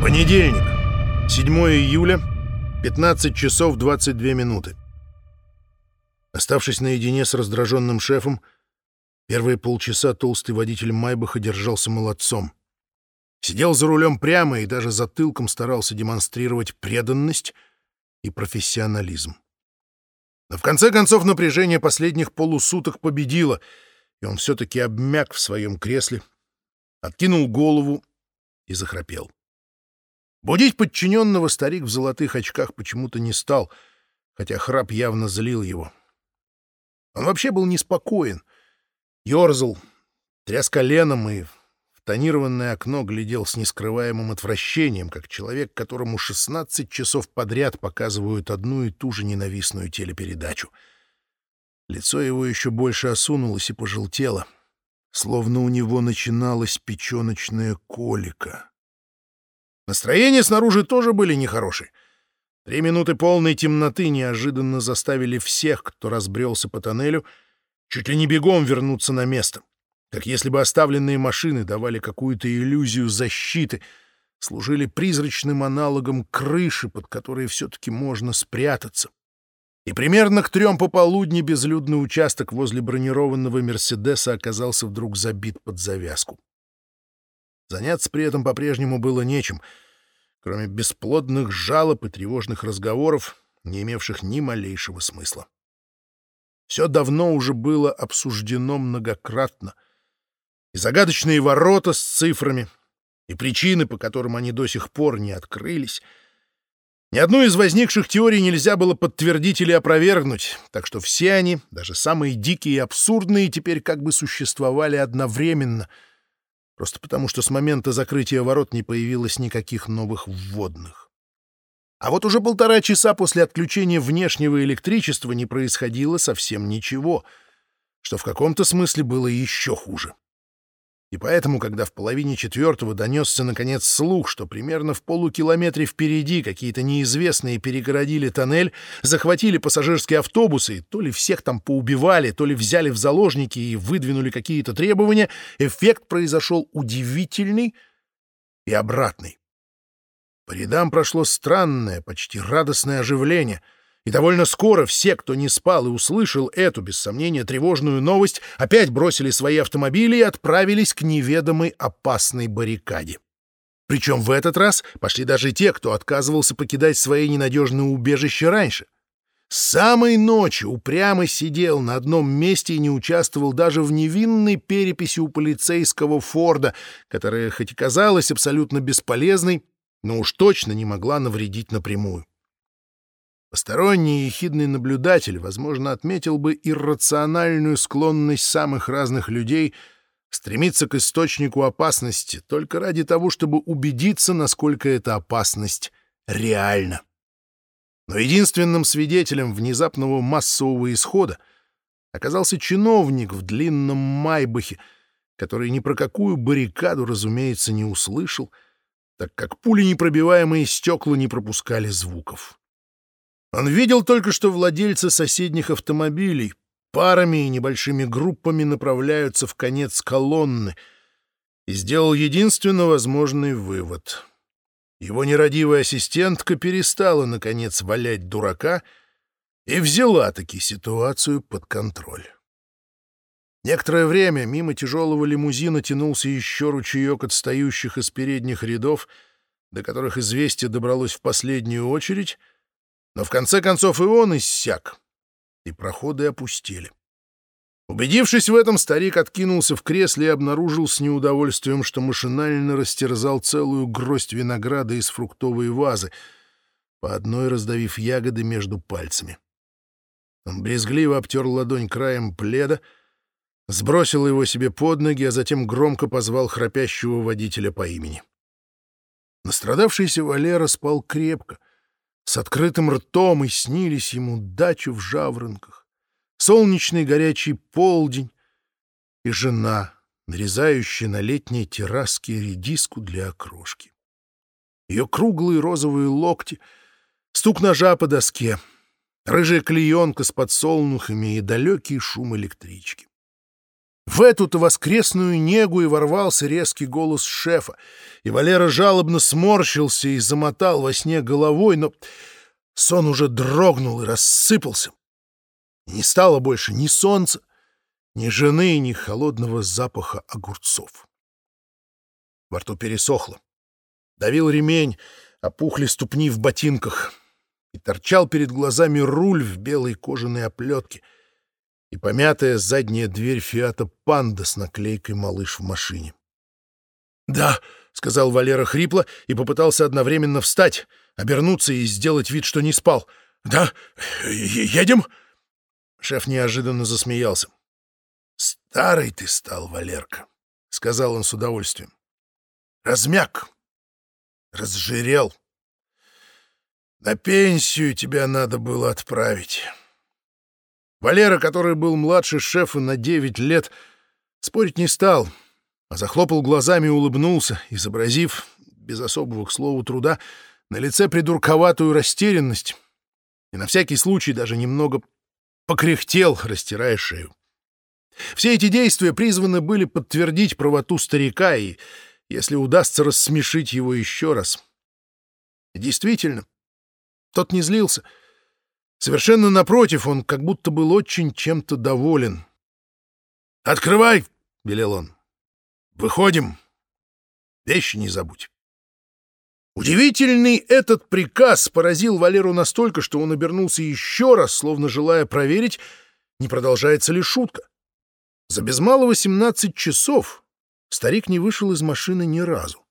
Понедельник, 7 июля, 15 часов 22 минуты. Оставшись наедине с раздраженным шефом, первые полчаса толстый водитель Майбаха держался молодцом. Сидел за рулем прямо и даже затылком старался демонстрировать преданность и профессионализм. Но в конце концов напряжение последних полусуток победило, и он все-таки обмяк в своем кресле, откинул голову и захрапел. Будить подчиненного старик в золотых очках почему-то не стал, хотя храп явно злил его. Он вообще был неспокоен, ерзал, тряс коленом и в тонированное окно глядел с нескрываемым отвращением, как человек, которому 16 часов подряд показывают одну и ту же ненавистную телепередачу. Лицо его еще больше осунулось и пожелтело, словно у него начиналась печеночная колика. Настроения снаружи тоже были нехорошие. Три минуты полной темноты неожиданно заставили всех, кто разбрелся по тоннелю, чуть ли не бегом вернуться на место, как если бы оставленные машины давали какую-то иллюзию защиты, служили призрачным аналогом крыши, под которой все-таки можно спрятаться. И примерно к трем пополудни безлюдный участок возле бронированного «Мерседеса» оказался вдруг забит под завязку. Заняться при этом по-прежнему было нечем, кроме бесплодных жалоб и тревожных разговоров, не имевших ни малейшего смысла. Все давно уже было обсуждено многократно. И загадочные ворота с цифрами, и причины, по которым они до сих пор не открылись. Ни одну из возникших теорий нельзя было подтвердить или опровергнуть, так что все они, даже самые дикие и абсурдные, теперь как бы существовали одновременно — просто потому что с момента закрытия ворот не появилось никаких новых вводных. А вот уже полтора часа после отключения внешнего электричества не происходило совсем ничего, что в каком-то смысле было еще хуже. И поэтому, когда в половине четвертого донесся наконец слух, что примерно в полукилометре впереди какие-то неизвестные перегородили тоннель, захватили пассажирские автобусы, то ли всех там поубивали, то ли взяли в заложники и выдвинули какие-то требования, эффект произошел удивительный и обратный. По рядам прошло странное, почти радостное оживление — и довольно скоро все, кто не спал и услышал эту, без сомнения, тревожную новость, опять бросили свои автомобили и отправились к неведомой опасной баррикаде. Причем в этот раз пошли даже те, кто отказывался покидать свои ненадежные убежища раньше. С самой ночи упрямо сидел на одном месте и не участвовал даже в невинной переписи у полицейского Форда, которая хоть и казалась абсолютно бесполезной, но уж точно не могла навредить напрямую. Посторонний ехидный наблюдатель, возможно, отметил бы иррациональную склонность самых разных людей стремиться к источнику опасности только ради того, чтобы убедиться, насколько эта опасность реальна. Но единственным свидетелем внезапного массового исхода оказался чиновник в длинном майбахе, который ни про какую баррикаду, разумеется, не услышал, так как пули непробиваемые стекла не пропускали звуков. Он видел только, что владельцы соседних автомобилей парами и небольшими группами направляются в конец колонны и сделал единственно возможный вывод. Его нерадивая ассистентка перестала, наконец, валять дурака и взяла таки ситуацию под контроль. Некоторое время мимо тяжелого лимузина тянулся еще ручеек отстающих из передних рядов, до которых известие добралось в последнюю очередь — но в конце концов и он иссяк, и проходы опустили. Убедившись в этом, старик откинулся в кресле и обнаружил с неудовольствием, что машинально растерзал целую гроздь винограда из фруктовой вазы, по одной раздавив ягоды между пальцами. Он брезгливо обтер ладонь краем пледа, сбросил его себе под ноги, а затем громко позвал храпящего водителя по имени. Настрадавшийся Валера спал крепко — с открытым ртом, и снились ему дачу в Жаворонках, солнечный горячий полдень и жена, нарезающая на летней терраске редиску для окрошки. Ее круглые розовые локти, стук ножа по доске, рыжая клеенка с подсолнухами и далекий шум электрички. В эту-то воскресную негу и ворвался резкий голос шефа, и Валера жалобно сморщился и замотал во сне головой, но сон уже дрогнул и рассыпался. не стало больше ни солнца, ни жены, ни холодного запаха огурцов. Во рту пересохло. Давил ремень, опухли ступни в ботинках, и торчал перед глазами руль в белой кожаной оплетке — и помятая задняя дверь «Фиата Панда» с наклейкой «Малыш в машине». «Да», — сказал Валера хрипло и попытался одновременно встать, обернуться и сделать вид, что не спал. «Да, едем?» Шеф неожиданно засмеялся. «Старый ты стал, Валерка», — сказал он с удовольствием. «Размяк, разжирел. На пенсию тебя надо было отправить». Валера, который был младше шефа на девять лет, спорить не стал, а захлопал глазами и улыбнулся, изобразив, без особого к слову труда, на лице придурковатую растерянность и на всякий случай даже немного покряхтел, растирая шею. Все эти действия призваны были подтвердить правоту старика и, если удастся, рассмешить его еще раз. И действительно, тот не злился — Совершенно напротив, он как будто был очень чем-то доволен. «Открывай!» — велел он. «Выходим. Вещи не забудь». Удивительный этот приказ поразил Валеру настолько, что он обернулся еще раз, словно желая проверить, не продолжается ли шутка. За без малого 17 часов старик не вышел из машины ни разу.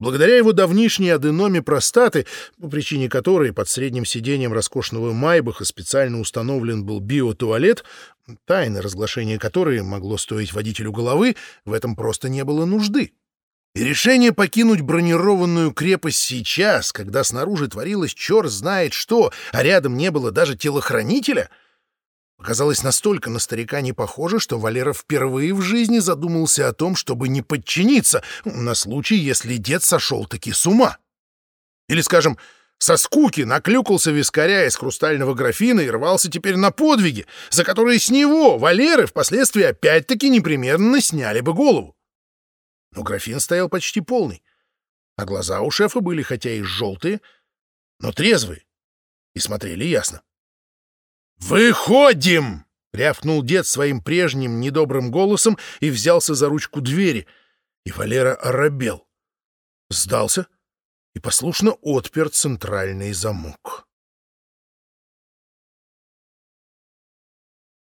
Благодаря его давнишней аденоме простаты, по причине которой под средним сиденьем роскошного Майбаха специально установлен был биотуалет, тайны разглашения которой могло стоить водителю головы, в этом просто не было нужды. И решение покинуть бронированную крепость сейчас, когда снаружи творилось черт знает что, а рядом не было даже телохранителя — Оказалось настолько на старика не похоже, что Валера впервые в жизни задумался о том, чтобы не подчиниться, на случай, если дед сошел-таки с ума. Или, скажем, со скуки наклюкался вискаря из хрустального графина и рвался теперь на подвиги, за которые с него, Валеры, впоследствии опять-таки непременно сняли бы голову. Но графин стоял почти полный, а глаза у шефа были хотя и желтые, но трезвые и смотрели ясно. «Выходим!» — рявкнул дед своим прежним недобрым голосом и взялся за ручку двери. И Валера оробел. Сдался и послушно отпер центральный замок.